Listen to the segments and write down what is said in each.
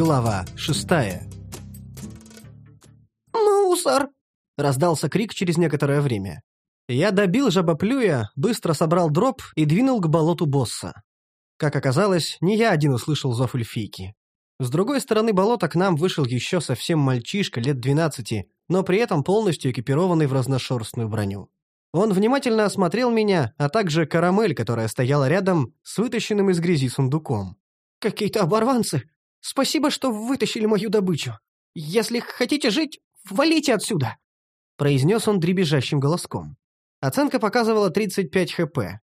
Глава шестая. «Мусор!» — раздался крик через некоторое время. Я добил жабоплюя, быстро собрал дроп и двинул к болоту босса. Как оказалось, не я один услышал зов эльфийки. С другой стороны болота к нам вышел еще совсем мальчишка лет двенадцати, но при этом полностью экипированный в разношерстную броню. Он внимательно осмотрел меня, а также карамель, которая стояла рядом с вытащенным из грязи сундуком. «Какие-то оборванцы! Спасибо, что вытащили мою добычу. Если хотите жить, валите отсюда!» Произнес он дребезжащим голоском. Оценка показывала 35 хп.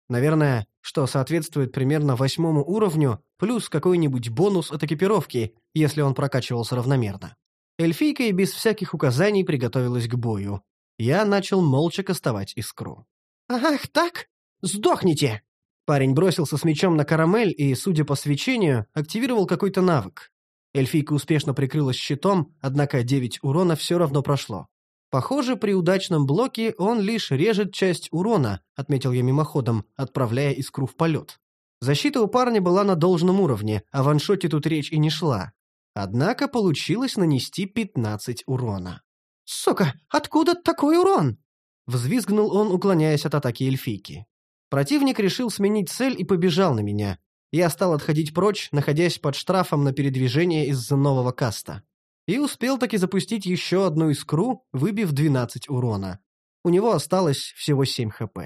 Наверное, что соответствует примерно восьмому уровню, плюс какой-нибудь бонус от экипировки, если он прокачивался равномерно. Эльфийка и без всяких указаний приготовилась к бою. Я начал молча кастовать искру. «Ах, так? Сдохните!» Парень бросился с мечом на карамель и, судя по свечению, активировал какой-то навык. Эльфийка успешно прикрылась щитом, однако 9 урона все равно прошло. Похоже, при удачном блоке он лишь режет часть урона, отметил я мимоходом, отправляя искру в полет. Защита у парня была на должном уровне, а в ваншоте тут речь и не шла. Однако получилось нанести 15 урона. «Сука, откуда такой урон?» Взвизгнул он, уклоняясь от атаки эльфийки. Противник решил сменить цель и побежал на меня. Я стал отходить прочь, находясь под штрафом на передвижение из-за нового каста. И успел таки запустить еще одну искру, выбив 12 урона. У него осталось всего 7 хп.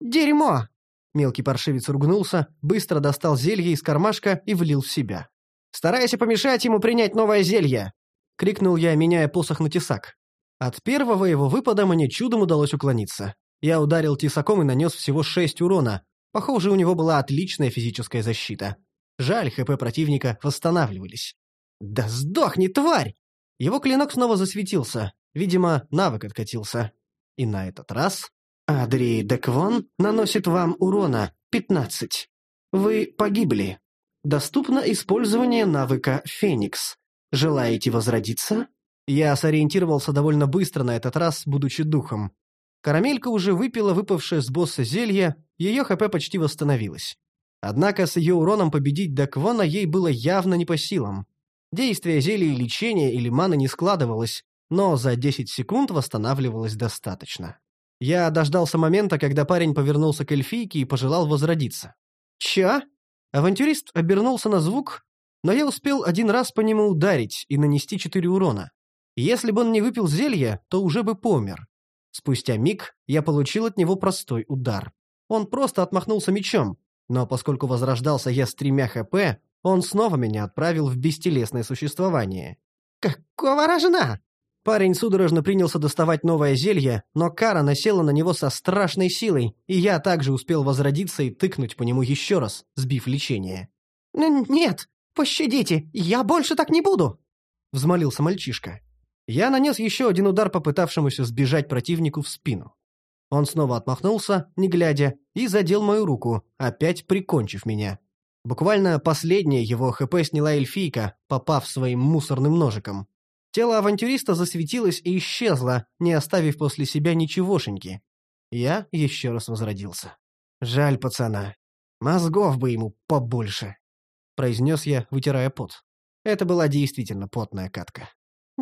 «Дерьмо!» Мелкий паршивец ругнулся, быстро достал зелье из кармашка и влил в себя. «Старайся помешать ему принять новое зелье!» — крикнул я, меняя посох на тесак. От первого его выпада мне чудом удалось уклониться. Я ударил тесаком и нанес всего 6 урона. Похоже, у него была отличная физическая защита. Жаль, ХП противника восстанавливались. «Да сдохни, тварь!» Его клинок снова засветился. Видимо, навык откатился. И на этот раз... Адри Деквон наносит вам урона 15. Вы погибли. Доступно использование навыка «Феникс». Желаете возродиться? Я сориентировался довольно быстро на этот раз, будучи духом. Карамелька уже выпила выпавшее с босса зелье, ее ХП почти восстановилось. Однако с ее уроном победить Даквона ей было явно не по силам. Действие зелья лечения или маны не складывалось, но за 10 секунд восстанавливалось достаточно. Я дождался момента, когда парень повернулся к эльфийке и пожелал возродиться. «Ча?» Авантюрист обернулся на звук, но я успел один раз по нему ударить и нанести четыре урона. Если бы он не выпил зелье, то уже бы помер. Спустя миг я получил от него простой удар. Он просто отмахнулся мечом, но поскольку возрождался я с тремя ХП, он снова меня отправил в бестелесное существование. «Какого рожна?» Парень судорожно принялся доставать новое зелье, но кара насела на него со страшной силой, и я также успел возродиться и тыкнуть по нему еще раз, сбив лечение. «Нет, пощадите, я больше так не буду!» — взмолился мальчишка. Я нанес еще один удар попытавшемуся сбежать противнику в спину. Он снова отмахнулся, не глядя, и задел мою руку, опять прикончив меня. Буквально последняя его ХП сняла эльфийка, попав своим мусорным ножиком. Тело авантюриста засветилось и исчезло, не оставив после себя ничегошеньки. Я еще раз возродился. Жаль пацана. Мозгов бы ему побольше. Произнес я, вытирая пот. Это была действительно потная катка.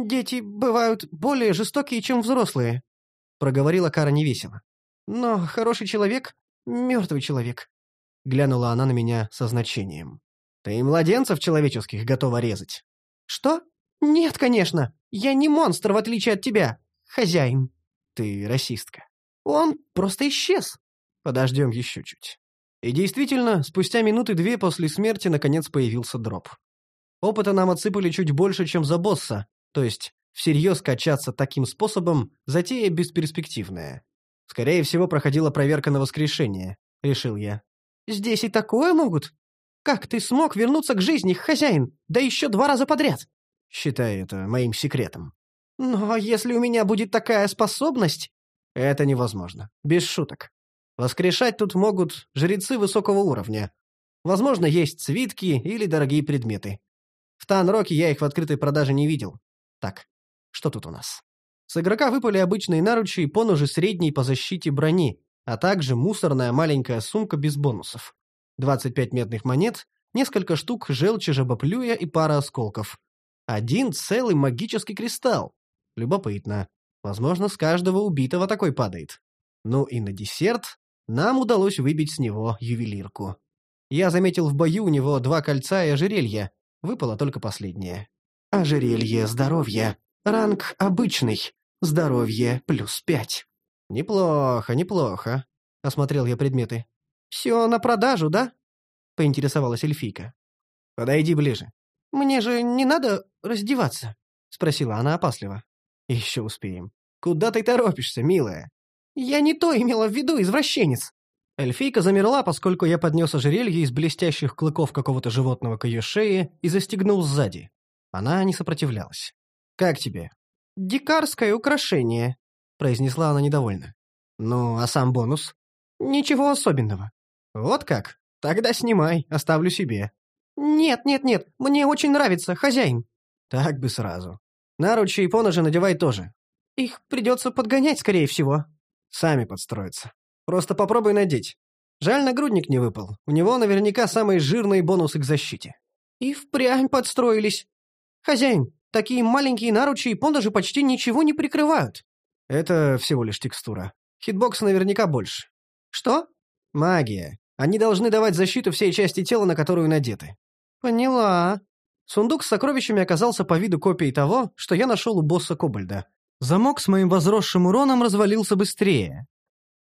«Дети бывают более жестокие, чем взрослые», — проговорила Кара невесело. «Но хороший человек — мертвый человек», — глянула она на меня со значением. «Ты и младенцев человеческих готова резать?» «Что? Нет, конечно. Я не монстр, в отличие от тебя, хозяин». «Ты расистка». «Он просто исчез». «Подождем еще чуть». И действительно, спустя минуты две после смерти наконец появился дроп. Опыта нам отсыпали чуть больше, чем за босса, то есть всерьез качаться таким способом – затея бесперспективная. Скорее всего, проходила проверка на воскрешение, решил я. «Здесь и такое могут? Как ты смог вернуться к жизни, хозяин, да еще два раза подряд?» Считай это моим секретом. «Но если у меня будет такая способность...» «Это невозможно. Без шуток. Воскрешать тут могут жрецы высокого уровня. Возможно, есть свитки или дорогие предметы. В Танроке я их в открытой продаже не видел. Так, что тут у нас? С игрока выпали обычные наручи и поножи средней по защите брони, а также мусорная маленькая сумка без бонусов. 25 медных монет, несколько штук желчи жабоплюя и пара осколков. Один целый магический кристалл. Любопытно. Возможно, с каждого убитого такой падает. Ну и на десерт нам удалось выбить с него ювелирку. Я заметил в бою у него два кольца и ожерелье. Выпало только последнее. Ожерелье здоровья. Ранг обычный. Здоровье плюс пять. Неплохо, неплохо. Осмотрел я предметы. Все на продажу, да? Поинтересовалась эльфийка. Подойди ближе. Мне же не надо раздеваться? Спросила она опасливо. Еще успеем. Куда ты торопишься, милая? Я не то имела в виду, извращенец. Эльфийка замерла, поскольку я поднес ожерелье из блестящих клыков какого-то животного к ее шее и застегнул сзади. Она не сопротивлялась. «Как тебе?» «Дикарское украшение», — произнесла она недовольно. «Ну, а сам бонус?» «Ничего особенного». «Вот как? Тогда снимай, оставлю себе». «Нет, нет, нет, мне очень нравится, хозяин». «Так бы сразу. Наручи и поножи надевай тоже». «Их придется подгонять, скорее всего». «Сами подстроятся». Просто попробуй надеть. Жаль, нагрудник не выпал. У него наверняка самые жирные бонусы к защите. И впрямь подстроились. Хозяин, такие маленькие наручи и поножи почти ничего не прикрывают. Это всего лишь текстура. Хитбокс наверняка больше. Что? Магия. Они должны давать защиту всей части тела, на которую надеты. Поняла. Сундук с сокровищами оказался по виду копией того, что я нашел у босса Кобальда. Замок с моим возросшим уроном развалился быстрее,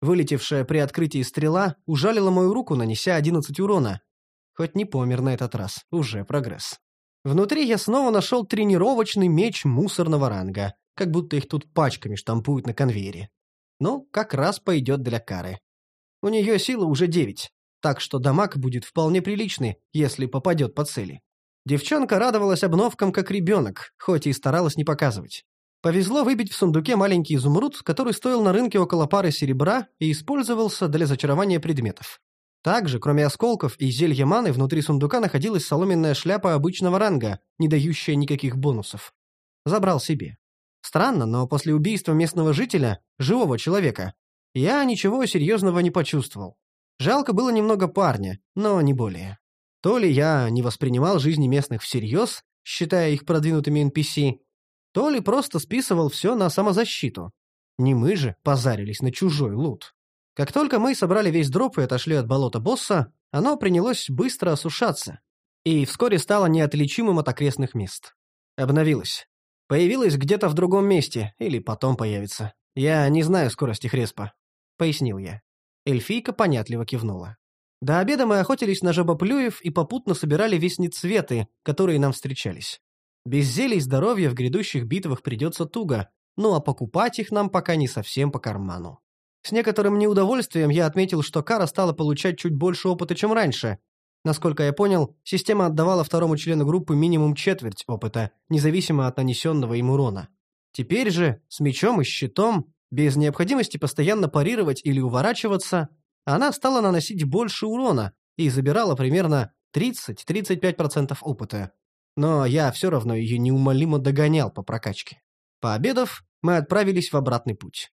Вылетевшая при открытии стрела ужалила мою руку, нанеся 11 урона. Хоть не помер на этот раз, уже прогресс. Внутри я снова нашел тренировочный меч мусорного ранга, как будто их тут пачками штампуют на конвейере. Ну, как раз пойдет для кары. У нее сила уже 9, так что дамаг будет вполне приличный, если попадет по цели. Девчонка радовалась обновкам как ребенок, хоть и старалась не показывать. Повезло выбить в сундуке маленький изумруд, который стоил на рынке около пары серебра и использовался для зачарования предметов. Также, кроме осколков и зелья маны, внутри сундука находилась соломенная шляпа обычного ранга, не дающая никаких бонусов. Забрал себе. Странно, но после убийства местного жителя, живого человека, я ничего серьезного не почувствовал. Жалко было немного парня, но не более. То ли я не воспринимал жизни местных всерьез, считая их продвинутыми NPC, то ли просто списывал все на самозащиту. Не мы же позарились на чужой лут. Как только мы собрали весь дроп и отошли от болота босса, оно принялось быстро осушаться. И вскоре стало неотличимым от окрестных мест. Обновилось. Появилось где-то в другом месте, или потом появится. Я не знаю скорости хреспа. Пояснил я. Эльфийка понятливо кивнула. До обеда мы охотились на жабоплюев и попутно собирали вестницветы, которые нам встречались. Без зелий здоровья в грядущих битвах придется туго, ну а покупать их нам пока не совсем по карману. С некоторым неудовольствием я отметил, что Кара стала получать чуть больше опыта, чем раньше. Насколько я понял, система отдавала второму члену группы минимум четверть опыта, независимо от нанесенного им урона. Теперь же, с мечом и щитом, без необходимости постоянно парировать или уворачиваться, она стала наносить больше урона и забирала примерно 30-35% опыта но я все равно ее неумолимо догонял по прокачке. Пообедав, мы отправились в обратный путь.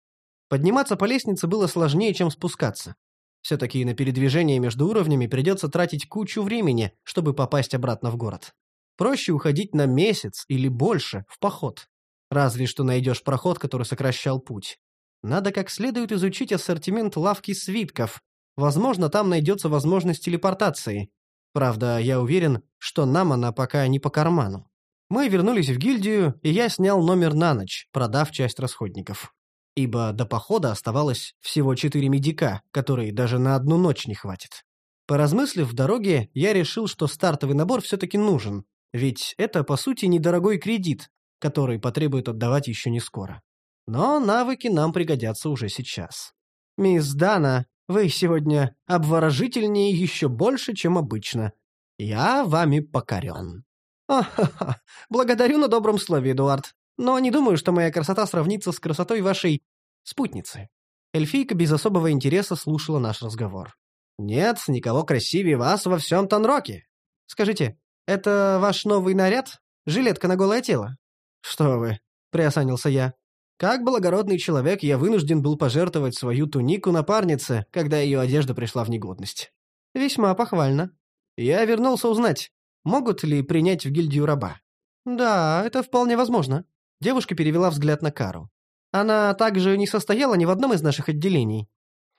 Подниматься по лестнице было сложнее, чем спускаться. Все-таки на передвижение между уровнями придется тратить кучу времени, чтобы попасть обратно в город. Проще уходить на месяц или больше в поход. Разве что найдешь проход, который сокращал путь. Надо как следует изучить ассортимент лавки свитков. Возможно, там найдется возможность телепортации, Правда, я уверен, что нам она пока не по карману. Мы вернулись в гильдию, и я снял номер на ночь, продав часть расходников. Ибо до похода оставалось всего четыре медика, которые даже на одну ночь не хватит. Поразмыслив в дороге, я решил, что стартовый набор все-таки нужен, ведь это, по сути, недорогой кредит, который потребует отдавать еще не скоро. Но навыки нам пригодятся уже сейчас. «Мисс Дана, вы сегодня обворожительнее еще больше, чем обычно. Я вами покорен». «Ха-ха-ха, благодарю на добром слове, Эдуард. Но не думаю, что моя красота сравнится с красотой вашей спутницы». Эльфийка без особого интереса слушала наш разговор. «Нет, никого красивее вас во всем Танроке. Скажите, это ваш новый наряд? Жилетка на голое тело?» «Что вы?» — приосанился я. Как благородный человек, я вынужден был пожертвовать свою тунику напарнице, когда ее одежда пришла в негодность. Весьма похвально. Я вернулся узнать, могут ли принять в гильдию раба. «Да, это вполне возможно». Девушка перевела взгляд на Кару. «Она также не состояла ни в одном из наших отделений».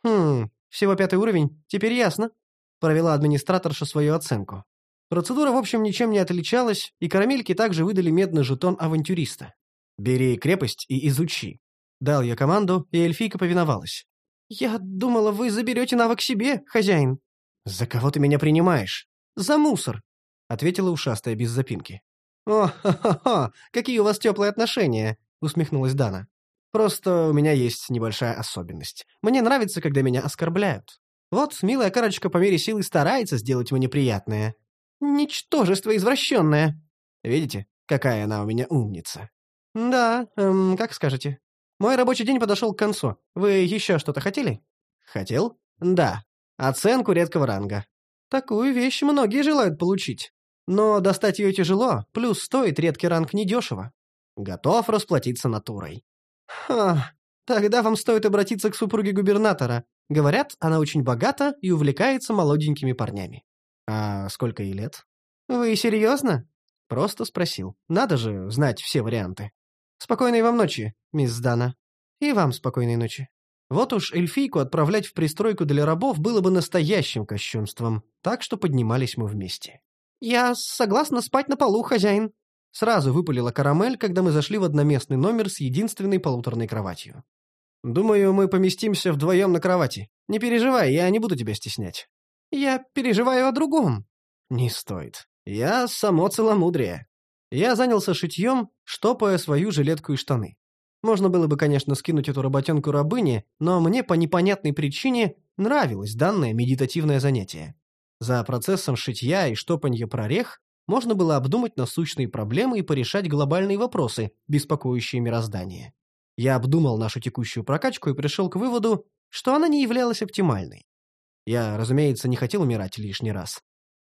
«Хм, всего пятый уровень, теперь ясно», — провела администраторша свою оценку. Процедура, в общем, ничем не отличалась, и карамельки также выдали медный жетон авантюриста. «Бери крепость и изучи». Дал я команду, и эльфийка повиновалась. «Я думала, вы заберете навык себе, хозяин». «За кого ты меня принимаешь?» «За мусор», — ответила ушастая без запинки. «О, ха-ха-ха, какие у вас теплые отношения», — усмехнулась Дана. «Просто у меня есть небольшая особенность. Мне нравится, когда меня оскорбляют. Вот милая карочка по мере силы старается сделать мне приятное. Ничтожество извращенное. Видите, какая она у меня умница?» «Да, эм, как скажете. Мой рабочий день подошел к концу. Вы еще что-то хотели?» «Хотел? Да. Оценку редкого ранга. Такую вещь многие желают получить. Но достать ее тяжело, плюс стоит редкий ранг недешево. Готов расплатиться натурой. Ха, тогда вам стоит обратиться к супруге губернатора. Говорят, она очень богата и увлекается молоденькими парнями. А сколько ей лет? Вы серьезно? Просто спросил. Надо же знать все варианты. Спокойной вам ночи, мисс Дана. И вам спокойной ночи. Вот уж эльфийку отправлять в пристройку для рабов было бы настоящим кощунством, так что поднимались мы вместе. «Я согласна спать на полу, хозяин», — сразу выпалила карамель, когда мы зашли в одноместный номер с единственной полуторной кроватью. «Думаю, мы поместимся вдвоем на кровати. Не переживай, я не буду тебя стеснять». «Я переживаю о другом». «Не стоит. Я само целомудрие». Я занялся шитьем, штопая свою жилетку и штаны. Можно было бы, конечно, скинуть эту работенку рабыне, но мне по непонятной причине нравилось данное медитативное занятие. За процессом шитья и штопанья прорех можно было обдумать насущные проблемы и порешать глобальные вопросы, беспокоящие мироздание. Я обдумал нашу текущую прокачку и пришел к выводу, что она не являлась оптимальной. Я, разумеется, не хотел умирать лишний раз.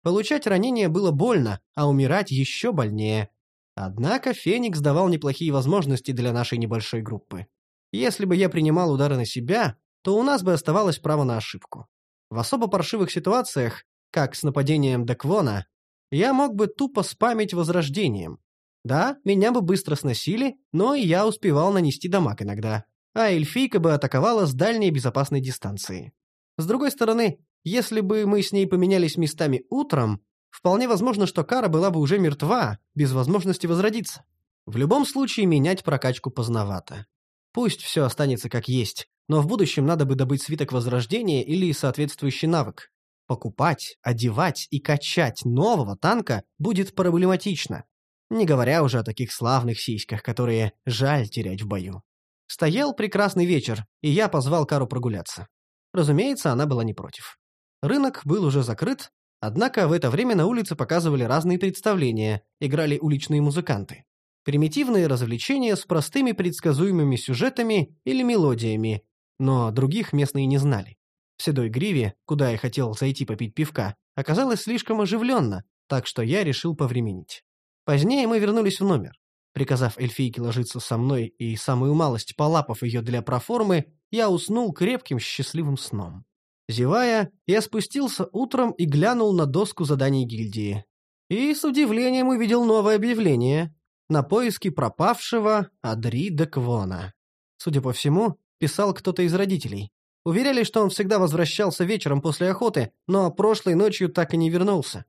Получать ранения было больно, а умирать еще больнее. Однако Феникс давал неплохие возможности для нашей небольшой группы. Если бы я принимал удары на себя, то у нас бы оставалось право на ошибку. В особо паршивых ситуациях, как с нападением Деквона, я мог бы тупо спамить возрождением. Да, меня бы быстро сносили, но и я успевал нанести дамаг иногда. А эльфийка бы атаковала с дальней безопасной дистанции. С другой стороны, если бы мы с ней поменялись местами утром, вполне возможно, что Кара была бы уже мертва, без возможности возродиться. В любом случае, менять прокачку поздновато. Пусть все останется как есть, но в будущем надо бы добыть свиток возрождения или соответствующий навык. Покупать, одевать и качать нового танка будет проблематично. Не говоря уже о таких славных сиськах, которые жаль терять в бою. Стоял прекрасный вечер, и я позвал Кару прогуляться. Разумеется, она была не против. Рынок был уже закрыт, однако в это время на улице показывали разные представления, играли уличные музыканты. Примитивные развлечения с простыми предсказуемыми сюжетами или мелодиями, но других местные не знали. В Седой Гриве, куда я хотел зайти попить пивка, оказалось слишком оживленно, так что я решил повременить. Позднее мы вернулись в номер. Приказав эльфийке ложиться со мной и самую малость полапав ее для проформы, я уснул крепким счастливым сном. Зевая, я спустился утром и глянул на доску заданий гильдии. И с удивлением увидел новое объявление на поиски пропавшего Адри де Квона. Судя по всему, писал кто-то из родителей. Уверяли, что он всегда возвращался вечером после охоты, но прошлой ночью так и не вернулся.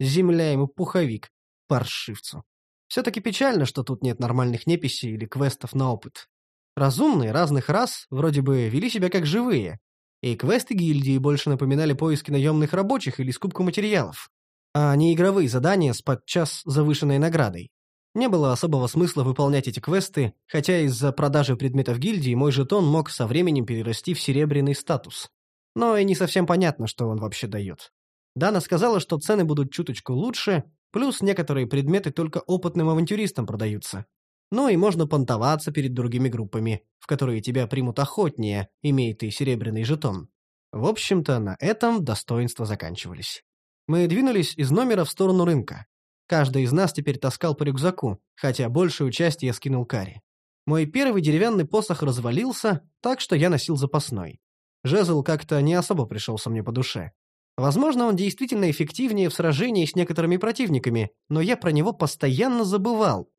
Земля ему пуховик, паршивцу. Все-таки печально, что тут нет нормальных неписей или квестов на опыт. Разумные разных рас вроде бы вели себя как живые, и квесты гильдии больше напоминали поиски наемных рабочих или скупку материалов, а не игровые задания с подчас завышенной наградой. Не было особого смысла выполнять эти квесты, хотя из-за продажи предметов гильдии мой жетон мог со временем перерасти в серебряный статус. Но и не совсем понятно, что он вообще дает. Дана сказала, что цены будут чуточку лучше, плюс некоторые предметы только опытным авантюристам продаются, ну и можно понтоваться перед другими группами, в которые тебя примут охотнее, имея ты серебряный жетон. В общем-то, на этом достоинства заканчивались. Мы двинулись из номера в сторону рынка. Каждый из нас теперь таскал по рюкзаку, хотя большую часть я скинул Кари. Мой первый деревянный посох развалился, так что я носил запасной. Жезл как-то не особо пришелся мне по душе. Возможно, он действительно эффективнее в сражении с некоторыми противниками, но я про него постоянно забывал.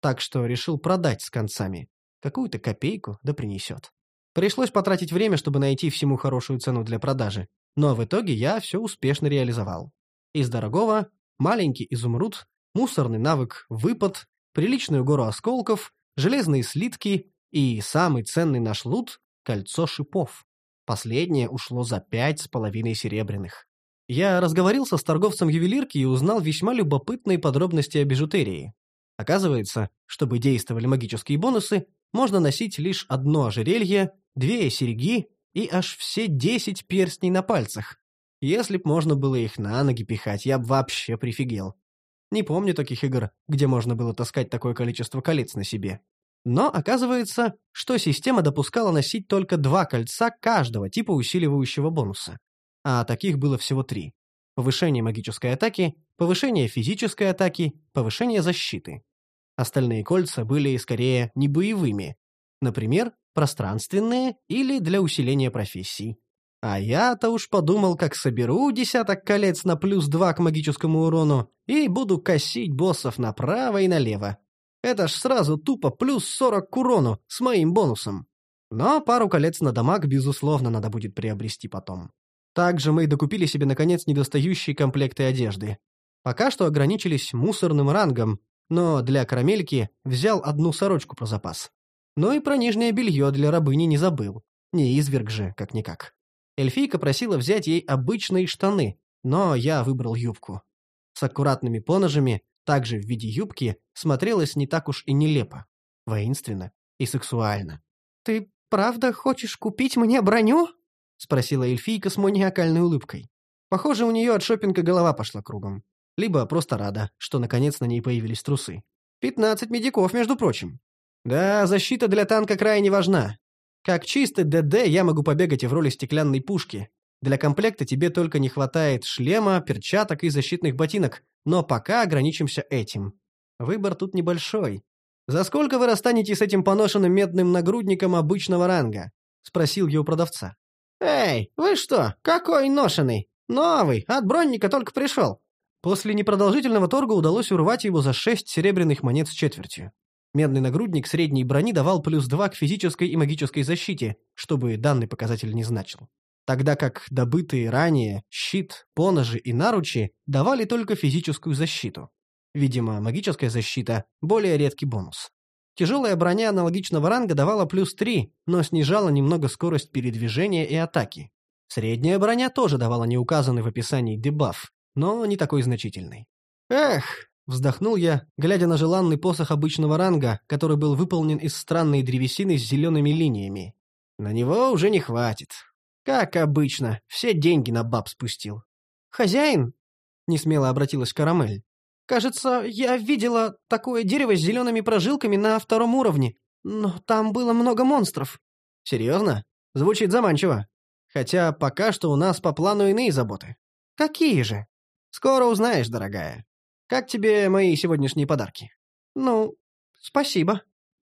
Так что решил продать с концами. Какую-то копейку да принесет. Пришлось потратить время, чтобы найти всему хорошую цену для продажи. Но в итоге я все успешно реализовал. Из дорогого – маленький изумруд, мусорный навык «Выпад», приличную гору осколков, железные слитки и самый ценный наш лут – кольцо шипов. Последнее ушло за пять с половиной серебряных. Я разговорился с торговцем ювелирки и узнал весьма любопытные подробности о бижутерии. Оказывается, чтобы действовали магические бонусы, можно носить лишь одно ожерелье, две серьги и аж все десять перстней на пальцах. Если б можно было их на ноги пихать, я б вообще прифигел. Не помню таких игр, где можно было таскать такое количество колец на себе. Но оказывается, что система допускала носить только два кольца каждого типа усиливающего бонуса. А таких было всего три. Повышение магической атаки, повышение физической атаки, повышение защиты. Остальные кольца были скорее не боевыми. Например, пространственные или для усиления профессий. А я-то уж подумал, как соберу десяток колец на плюс два к магическому урону и буду косить боссов направо и налево. Это ж сразу тупо плюс сорок к урону с моим бонусом. Но пару колец на дамаг, безусловно, надо будет приобрести потом. Также мы докупили себе, наконец, недостающие комплекты одежды. Пока что ограничились мусорным рангом, но для карамельки взял одну сорочку про запас. Но и про нижнее белье для рабыни не забыл. Не изверг же, как-никак. Эльфийка просила взять ей обычные штаны, но я выбрал юбку. С аккуратными поножами, также в виде юбки, смотрелась не так уж и нелепо, воинственно и сексуально. «Ты правда хочешь купить мне броню?» — спросила эльфийка с маниакальной улыбкой. Похоже, у нее от шопинга голова пошла кругом. Либо просто рада, что наконец на ней появились трусы. Пятнадцать медиков, между прочим. Да, защита для танка крайне важна. Как чистый ДД я могу побегать и в роли стеклянной пушки. Для комплекта тебе только не хватает шлема, перчаток и защитных ботинок, но пока ограничимся этим. Выбор тут небольшой. «За сколько вы расстанетесь с этим поношенным медным нагрудником обычного ранга?» — спросил я у продавца. «Эй, вы что, какой ношеный? Новый, от бронника только пришел». После непродолжительного торга удалось урвать его за шесть серебряных монет с четвертью. Медный нагрудник средней брони давал плюс 2 к физической и магической защите, чтобы данный показатель не значил. Тогда как добытые ранее щит, поножи и наручи давали только физическую защиту. Видимо, магическая защита – более редкий бонус. Тяжелая броня аналогичного ранга давала плюс 3, но снижала немного скорость передвижения и атаки. Средняя броня тоже давала неуказанный в описании дебаф, но не такой значительный. Эх, Вздохнул я, глядя на желанный посох обычного ранга, который был выполнен из странной древесины с зелеными линиями. На него уже не хватит. Как обычно, все деньги на баб спустил. «Хозяин?» — несмело обратилась Карамель. «Кажется, я видела такое дерево с зелеными прожилками на втором уровне, но там было много монстров». «Серьезно? Звучит заманчиво. Хотя пока что у нас по плану иные заботы». «Какие же?» «Скоро узнаешь, дорогая. Как тебе мои сегодняшние подарки?» «Ну, спасибо».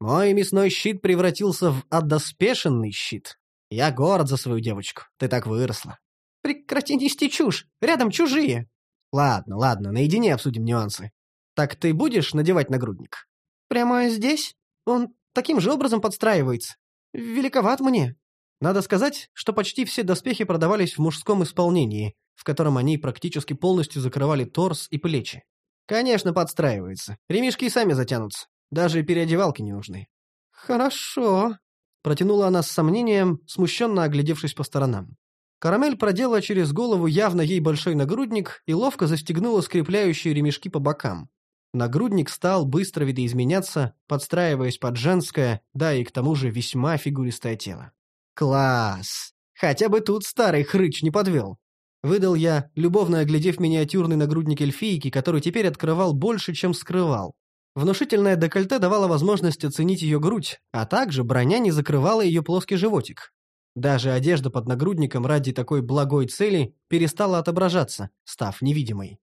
«Мой мясной щит превратился в одоспешенный щит. Я горд за свою девочку. Ты так выросла». «Прекрати нести чушь. Рядом чужие». «Ладно, ладно, наедине обсудим нюансы. Так ты будешь надевать нагрудник?» «Прямо здесь? Он таким же образом подстраивается. Великоват мне». Надо сказать, что почти все доспехи продавались в мужском исполнении, в котором они практически полностью закрывали торс и плечи. Конечно, подстраивается. Ремешки сами затянутся. Даже переодевалки не нужны. Хорошо. Протянула она с сомнением, смущенно оглядевшись по сторонам. Карамель продела через голову явно ей большой нагрудник и ловко застегнула скрепляющие ремешки по бокам. Нагрудник стал быстро видоизменяться, подстраиваясь под женское, да и к тому же весьма фигуристое тело. Класс! Хотя бы тут старый хрыч не подвел. Выдал я, любовно оглядев миниатюрный нагрудник эльфийки, который теперь открывал больше, чем скрывал. Внушительное декольте давало возможность оценить ее грудь, а также броня не закрывала ее плоский животик. Даже одежда под нагрудником ради такой благой цели перестала отображаться, став невидимой.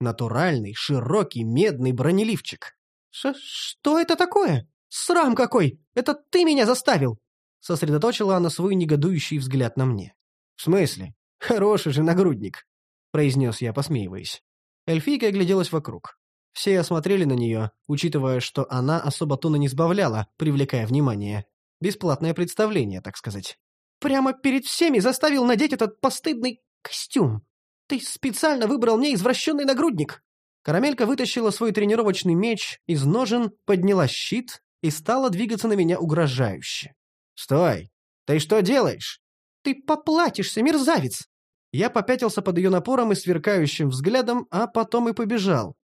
Натуральный, широкий, медный бронеливчик. Ш «Что это такое? Срам какой! Это ты меня заставил!» Сосредоточила она свой негодующий взгляд на мне. «В смысле? Хороший же нагрудник. — произнес я, посмеиваясь. Эльфийка огляделась вокруг. Все осмотрели на нее, учитывая, что она особо тона не сбавляла, привлекая внимание. Бесплатное представление, так сказать. «Прямо перед всеми заставил надеть этот постыдный костюм. Ты специально выбрал мне извращенный нагрудник». Карамелька вытащила свой тренировочный меч из ножен, подняла щит и стала двигаться на меня угрожающе. «Стой! Ты что делаешь?» «Ты поплатишься, мерзавец!» Я попятился под ее напором и сверкающим взглядом, а потом и побежал.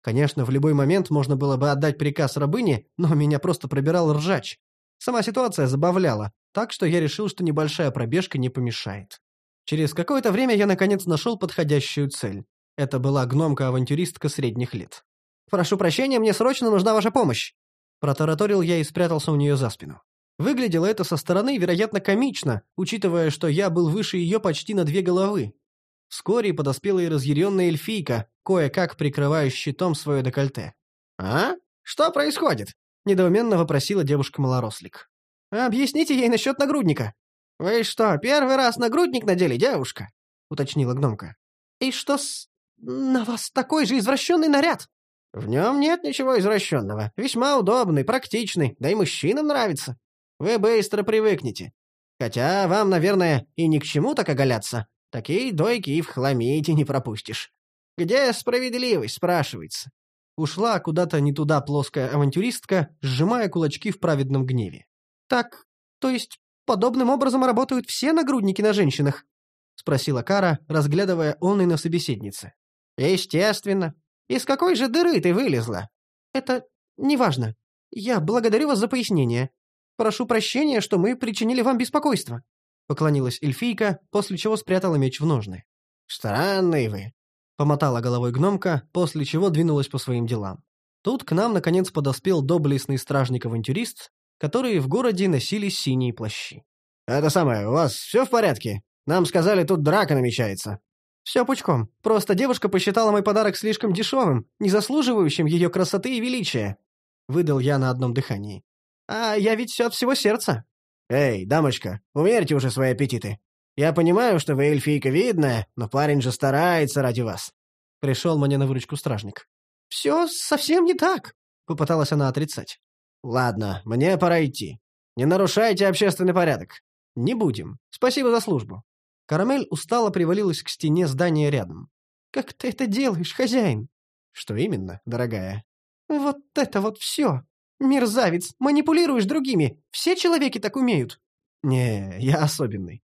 Конечно, в любой момент можно было бы отдать приказ рабыне, но меня просто пробирал ржач. Сама ситуация забавляла, так что я решил, что небольшая пробежка не помешает. Через какое-то время я наконец нашел подходящую цель. Это была гномка-авантюристка средних лет. «Прошу прощения, мне срочно нужна ваша помощь!» Протараторил я и спрятался у нее за спину. Выглядело это со стороны, вероятно, комично, учитывая, что я был выше ее почти на две головы. Вскоре подоспела и разъяренная эльфийка, кое-как прикрывая щитом свое декольте. «А? Что происходит?» — недоуменно вопросила девушка-малорослик. «Объясните ей насчет нагрудника». «Вы что, первый раз нагрудник надели, девушка?» — уточнила гномка. «И что с... на вас такой же извращенный наряд?» «В нем нет ничего извращенного. Весьма удобный, практичный, да и мужчинам нравится. Вы быстро привыкнете. Хотя вам, наверное, и ни к чему так оголяться. Такие дойки и в хламите не пропустишь. Где справедливость, спрашивается?» Ушла куда-то не туда плоская авантюристка, сжимая кулачки в праведном гневе. «Так, то есть подобным образом работают все нагрудники на женщинах?» — спросила Кара, разглядывая он и на собеседнице. «Естественно. Из какой же дыры ты вылезла?» «Это неважно. Я благодарю вас за пояснение. Прошу прощения, что мы причинили вам беспокойство», — поклонилась эльфийка, после чего спрятала меч в ножны. «Странный вы», — помотала головой гномка, после чего двинулась по своим делам. Тут к нам, наконец, подоспел доблестный стражник-авантюрист, которые в городе носили синие плащи. «Это самое, у вас все в порядке? Нам сказали, тут драка намечается». «Все пучком. Просто девушка посчитала мой подарок слишком дешевым, не заслуживающим ее красоты и величия», — выдал я на одном дыхании. А я ведь все от всего сердца». «Эй, дамочка, умерьте уже свои аппетиты. Я понимаю, что вы эльфийка видная, но парень же старается ради вас». Пришел мне на выручку стражник. «Все совсем не так», — попыталась она отрицать. «Ладно, мне пора идти. Не нарушайте общественный порядок. Не будем. Спасибо за службу». Карамель устало привалилась к стене здания рядом. «Как ты это делаешь, хозяин?» «Что именно, дорогая?» «Вот это вот все. «Мерзавец! Манипулируешь другими! Все человеки так умеют!» «Не, я особенный.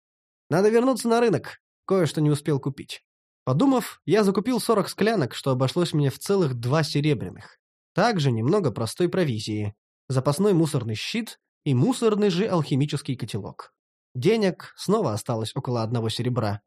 Надо вернуться на рынок. Кое-что не успел купить». Подумав, я закупил 40 склянок, что обошлось мне в целых два серебряных. Также немного простой провизии, запасной мусорный щит и мусорный же алхимический котелок. Денег снова осталось около одного серебра.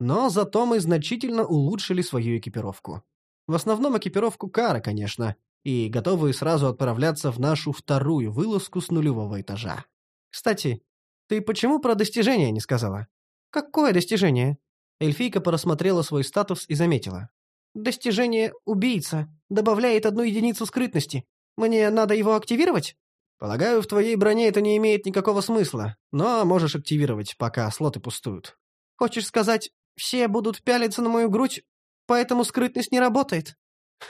Но зато мы значительно улучшили свою экипировку. В основном экипировку Кара, конечно, и готовые сразу отправляться в нашу вторую вылазку с нулевого этажа. Кстати, ты почему про достижение не сказала? Какое достижение? Эльфийка просмотрела свой статус и заметила. Достижение «убийца» добавляет одну единицу скрытности. Мне надо его активировать? Полагаю, в твоей броне это не имеет никакого смысла, но можешь активировать, пока слоты пустуют. Хочешь сказать, все будут пялиться на мою грудь, поэтому скрытность не работает?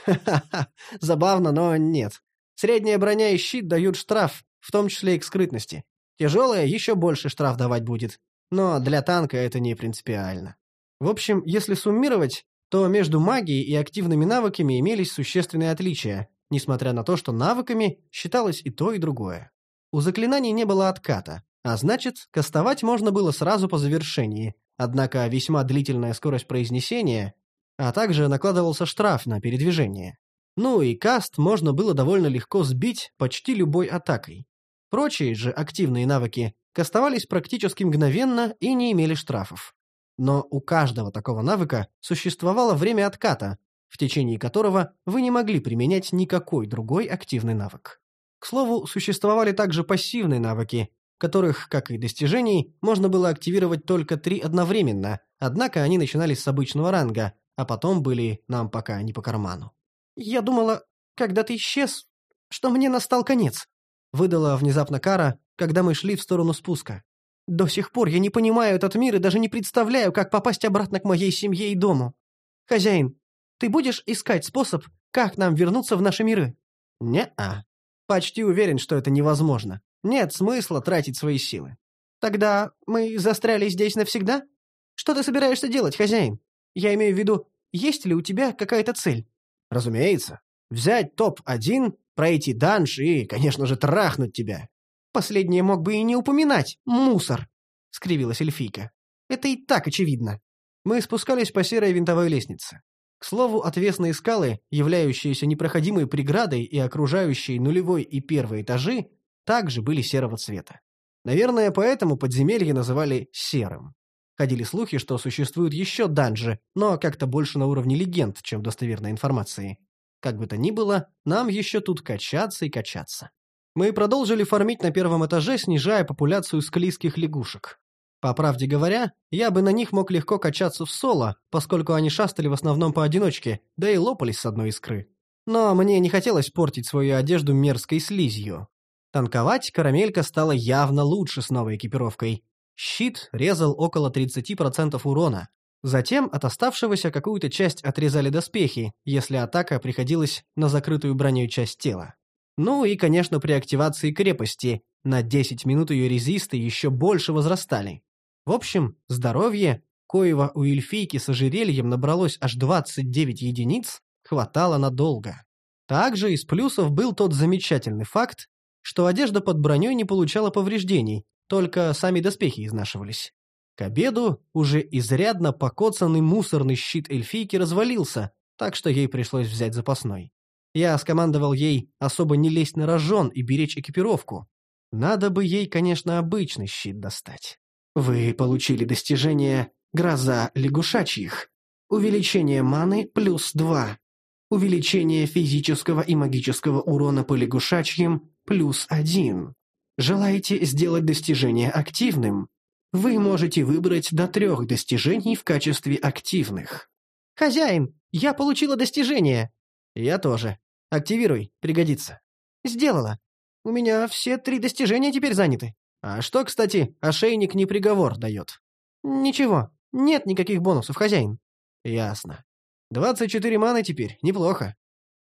Ха-ха-ха, забавно, но нет. Средняя броня и щит дают штраф, в том числе и к скрытности. Тяжелая еще больше штраф давать будет. Но для танка это не принципиально. В общем, если суммировать, то между магией и активными навыками имелись существенные отличия, несмотря на то, что навыками считалось и то, и другое. У заклинаний не было отката, а значит, кастовать можно было сразу по завершении, однако весьма длительная скорость произнесения а также накладывался штраф на передвижение. Ну и каст можно было довольно легко сбить почти любой атакой. Прочие же активные навыки кастовались практически мгновенно и не имели штрафов. Но у каждого такого навыка существовало время отката, в течение которого вы не могли применять никакой другой активный навык. К слову, существовали также пассивные навыки, которых, как и достижений, можно было активировать только три одновременно, однако они начинались с обычного ранга, а потом были нам пока не по карману. «Я думала, когда ты исчез, что мне настал конец», — выдала внезапно Кара, когда мы шли в сторону спуска. «До сих пор я не понимаю этот мир и даже не представляю, как попасть обратно к моей семье и дому. Хозяин, ты будешь искать способ, как нам вернуться в наши миры? Не-а. Почти уверен, что это невозможно. Нет смысла тратить свои силы. Тогда мы застряли здесь навсегда? Что ты собираешься делать, хозяин? Я имею в виду, есть ли у тебя какая-то цель? Разумеется. Взять топ-1, пройти данж и, конечно же, трахнуть тебя. Последнее мог бы и не упоминать. Мусор!» — скривилась эльфийка. «Это и так очевидно». Мы спускались по серой винтовой лестнице. К слову, отвесные скалы, являющиеся непроходимой преградой и окружающие нулевой и первый этажи, также были серого цвета. Наверное, поэтому подземелье называли «серым». Ходили слухи, что существуют еще данжи, но как-то больше на уровне легенд, чем достоверной информации. Как бы то ни было, нам еще тут качаться и качаться. Мы продолжили фармить на первом этаже, снижая популяцию склизких лягушек. По правде говоря, я бы на них мог легко качаться в соло, поскольку они шастали в основном поодиночке, да и лопались с одной искры. Но мне не хотелось портить свою одежду мерзкой слизью. Танковать карамелька стала явно лучше с новой экипировкой. Щит резал около 30% урона. Затем от оставшегося какую-то часть отрезали доспехи, если атака приходилась на закрытую броней часть тела. Ну и, конечно, при активации крепости на 10 минут ее резисты еще больше возрастали. В общем, здоровье, коего у эльфийки с ожерельем набралось аж 29 единиц, хватало надолго. Также из плюсов был тот замечательный факт, что одежда под броней не получала повреждений, только сами доспехи изнашивались. К обеду уже изрядно покоцанный мусорный щит эльфийки развалился, так что ей пришлось взять запасной. Я скомандовал ей особо не лезть на рожон и беречь экипировку. Надо бы ей, конечно, обычный щит достать. Вы получили достижение «Гроза лягушачьих». Увеличение маны плюс 2. Увеличение физического и магического урона по лягушачьим плюс 1. Желаете сделать достижение активным? Вы можете выбрать до трех достижений в качестве активных. «Хозяин, я получила достижение!» «Я тоже. Активируй, пригодится». «Сделала. У меня все три достижения теперь заняты». «А что, кстати, ошейник не приговор дает?» «Ничего. Нет никаких бонусов, хозяин». «Ясно. 24 маны теперь, неплохо.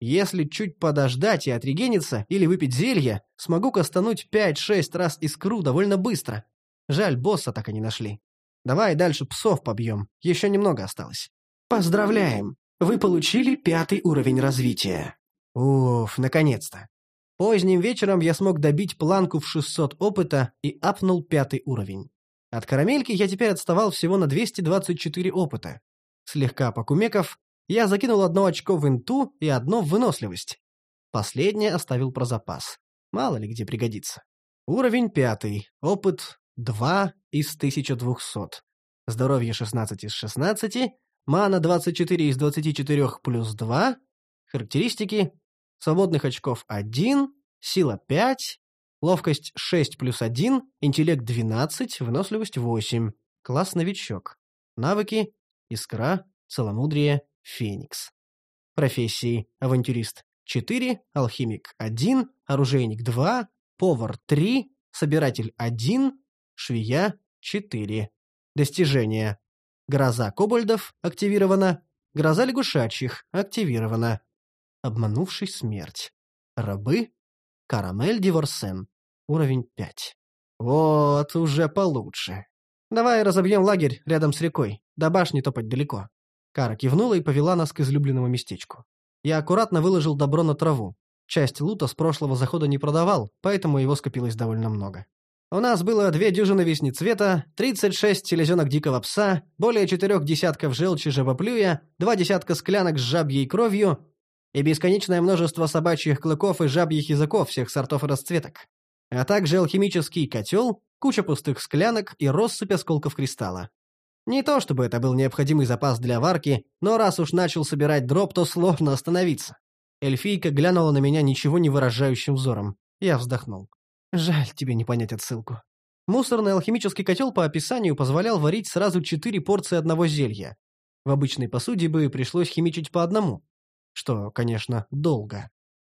Если чуть подождать и отрегениться или выпить зелье, смогу кастануть 5-6 раз искру довольно быстро. Жаль, босса так и не нашли. Давай дальше псов побьем, еще немного осталось». «Поздравляем! Вы получили пятый уровень развития». Уф, наконец-то. Поздним вечером я смог добить планку в 600 опыта и апнул пятый уровень. От карамельки я теперь отставал всего на 224 опыта. Слегка покумеков, я закинул одно очко в инту и одно в выносливость. Последнее оставил про запас. Мало ли где пригодится. Уровень пятый, опыт 2 из 1200. Здоровье 16 из 16, мана 24 из 24 плюс 2, характеристики Свободных очков 1, сила 5, ловкость 6 плюс 1, интеллект 12, выносливость 8. Класс новичок. Навыки – искра, целомудрие, феникс. Профессии – авантюрист 4, алхимик 1, оружейник 2, повар 3, собиратель 1, швея 4. Достижения. Гроза кобальдов активирована, гроза лягушачьих активирована. Обманувший смерть. Рабы. Карамель Диворсен. Уровень 5. Вот, уже получше. Давай разобьем лагерь рядом с рекой. До башни топать далеко. Кара кивнула и повела нас к излюбленному местечку. Я аккуратно выложил добро на траву. Часть лута с прошлого захода не продавал, поэтому его скопилось довольно много. У нас было две дюжины веснецвета, 36 селезенок дикого пса, более четырех десятков желчи жабоплюя, два десятка склянок с жабьей кровью и бесконечное множество собачьих клыков и жабьих языков всех сортов и расцветок, а также алхимический котел, куча пустых склянок и россыпь осколков кристалла. Не то чтобы это был необходимый запас для варки, но раз уж начал собирать дроп, то сложно остановиться. Эльфийка глянула на меня ничего не выражающим взором. Я вздохнул. Жаль тебе не понять отсылку. Мусорный алхимический котел по описанию позволял варить сразу четыре порции одного зелья. В обычной посуде бы пришлось химичить по одному что, конечно, долго.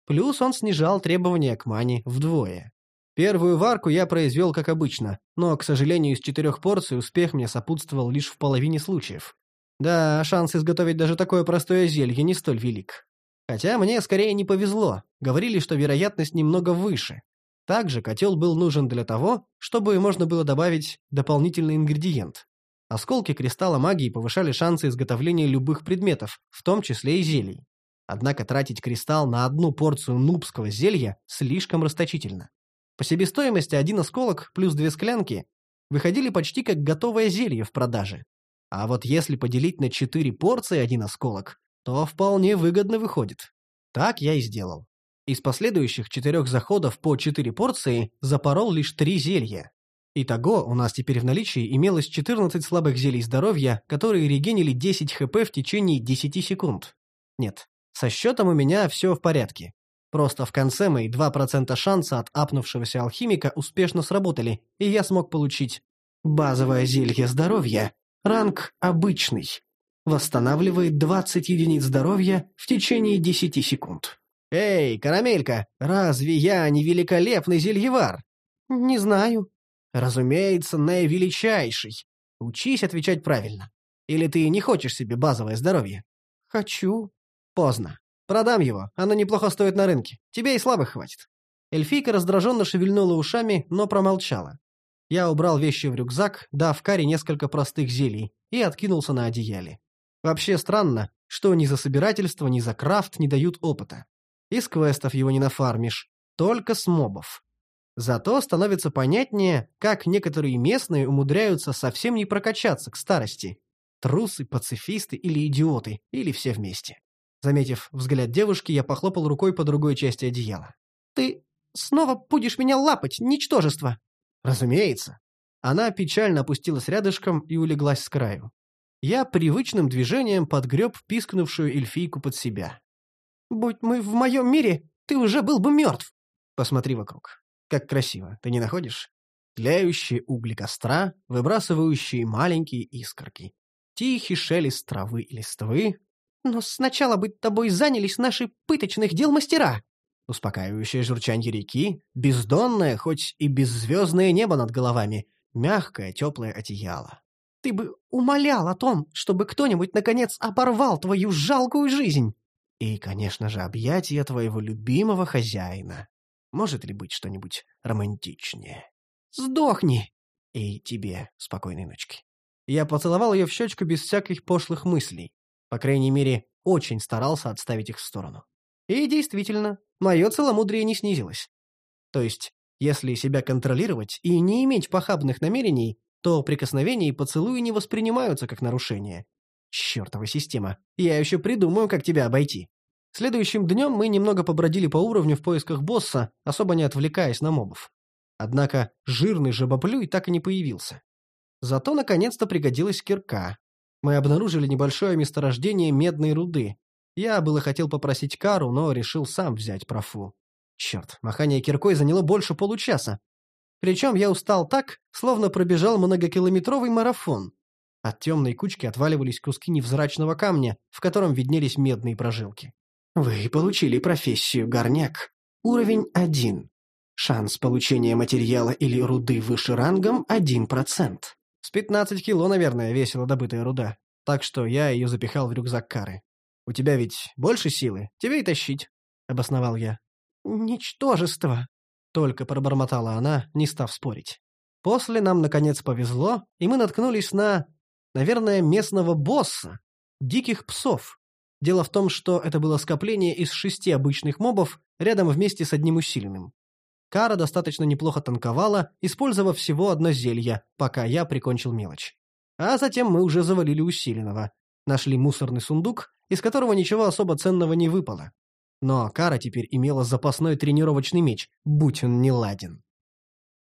Плюс он снижал требования к мане вдвое. Первую варку я произвел как обычно, но, к сожалению, из четырех порций успех мне сопутствовал лишь в половине случаев. Да, шанс изготовить даже такое простое зелье не столь велик. Хотя мне скорее не повезло. Говорили, что вероятность немного выше. Также котел был нужен для того, чтобы можно было добавить дополнительный ингредиент. Осколки кристалла магии повышали шансы изготовления любых предметов, в том числе и зелий. Однако тратить кристалл на одну порцию нубского зелья слишком расточительно. По себестоимости один осколок плюс две склянки выходили почти как готовое зелье в продаже. А вот если поделить на четыре порции один осколок, то вполне выгодно выходит. Так я и сделал. Из последующих четырех заходов по четыре порции запорол лишь три зелья. Итого у нас теперь в наличии имелось 14 слабых зелий здоровья, которые регенили 10 хп в течение 10 секунд. Нет, со счетом у меня все в порядке. Просто в конце мои 2% шанса от апнувшегося алхимика успешно сработали, и я смог получить базовое зелье здоровья, ранг обычный. Восстанавливает 20 единиц здоровья в течение 10 секунд. «Эй, карамелька, разве я не великолепный зельевар?» «Не знаю». «Разумеется, наивеличайший. Учись отвечать правильно. Или ты не хочешь себе базовое здоровье?» «Хочу». «Поздно. Продам его, оно неплохо стоит на рынке. Тебе и слабых хватит». Эльфийка раздраженно шевельнула ушами, но промолчала. Я убрал вещи в рюкзак, дав Каре несколько простых зелий, и откинулся на одеяле. Вообще странно, что ни за собирательство, ни за крафт не дают опыта. Из квестов его не нафармишь, только с мобов. Зато становится понятнее, как некоторые местные умудряются совсем не прокачаться к старости. Трусы, пацифисты или идиоты, или все вместе. Заметив взгляд девушки, я похлопал рукой по другой части одеяла. «Ты снова будешь меня лапать, ничтожество!» «Разумеется». Она печально опустилась рядышком и улеглась с краю. Я привычным движением подгреб пискнувшую эльфийку под себя. «Будь мы в моем мире, ты уже был бы мертв!» Посмотри вокруг. Как красиво, ты не находишь? Тлеющие угли костра, выбрасывающие маленькие искорки. Тихий шелест травы и листвы, но сначала бы тобой занялись наши пыточных дел мастера. Успокаивающее журчанье реки, бездонное, хоть и беззвездное небо над головами, мягкое теплое одеяло. Ты бы умолял о том, чтобы кто-нибудь наконец оборвал твою жалкую жизнь. И, конечно же, объятия твоего любимого хозяина. Может ли быть что-нибудь романтичнее? Сдохни! И тебе спокойной ночки. Я поцеловал ее в щечку без всяких пошлых мыслей. По крайней мере, очень старался отставить их в сторону. И действительно, мое целомудрие не снизилось. То есть, если себя контролировать и не иметь похабных намерений, то прикосновения и поцелуи не воспринимаются как нарушение. Чёртова система, я еще придумаю, как тебя обойти. Следующим днем мы немного побродили по уровню в поисках босса, особо не отвлекаясь на мобов. Однако жирный жабоплюй так и не появился. Зато наконец-то пригодилась кирка, мы обнаружили небольшое месторождение медной руды. Я было хотел попросить Кару, но решил сам взять профу. Черт, махание киркой заняло больше получаса. Причем я устал так, словно пробежал многокилометровый марафон. От темной кучки отваливались куски невзрачного камня, в котором виднелись медные прожилки. Вы получили профессию горняк. Уровень 1. Шанс получения материала или руды выше рангом 1%. С 15 кило, наверное, весила добытая руда. Так что я ее запихал в рюкзак Кары. «У тебя ведь больше силы? Тебе и тащить», — обосновал я. «Ничтожество!» — только пробормотала она, не став спорить. После нам, наконец, повезло, и мы наткнулись на, наверное, местного босса, диких псов. Дело в том, что это было скопление из шести обычных мобов рядом вместе с одним усиленным. Кара достаточно неплохо танковала, использовав всего одно зелье, пока я прикончил мелочь. А затем мы уже завалили усиленного. Нашли мусорный сундук, из которого ничего особо ценного не выпало. Но Кара теперь имела запасной тренировочный меч, будь он не ладен.